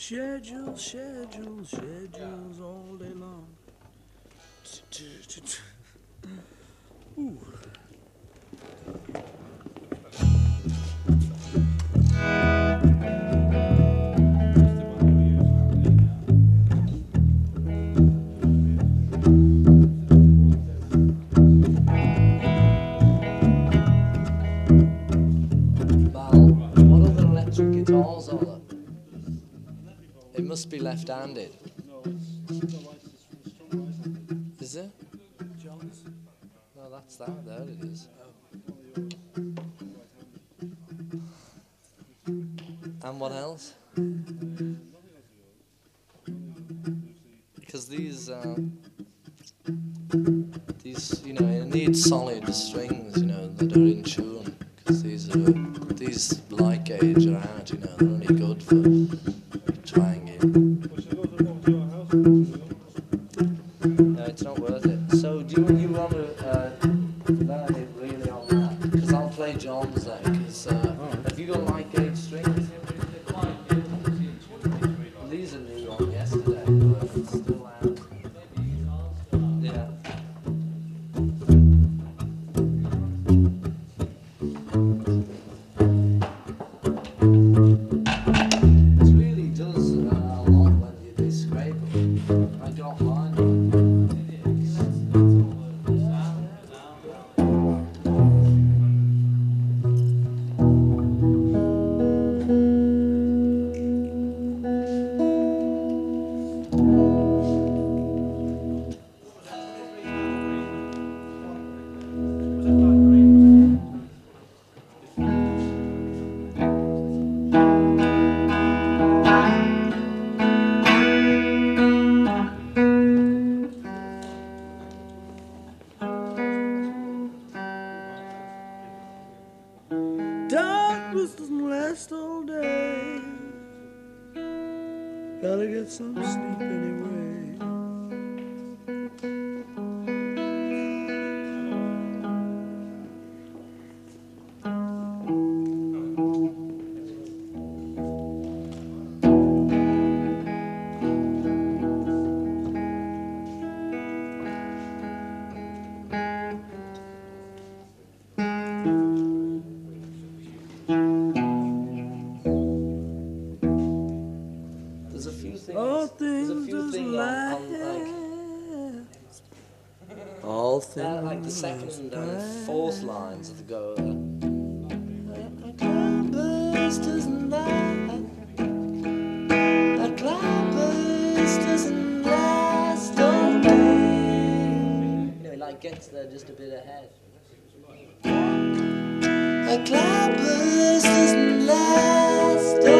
Schedules, schedules, schedules all day long. Ooh. What other electric guitars are must be left-handed. Is it? No, that's that. There it is. And what else? Because these, uh, these, you know, you need solid strings, you know, that are in tune. Because these are, these light gauge are out, you know, No, it's not worth it. So do you, you want to uh, learn it really on that? Because I'll play John's then. Because uh, have you got light gauge Darkness doesn't last all day. Gotta get some sleep anyway. Things. All things few doesn't things on, on last. like, All uh, things like the second and fourth lines of the go. Uh, A cloudburst doesn't last. A cloudburst doesn't last all day. you know, it like gets there just a bit ahead. A cloudburst doesn't last.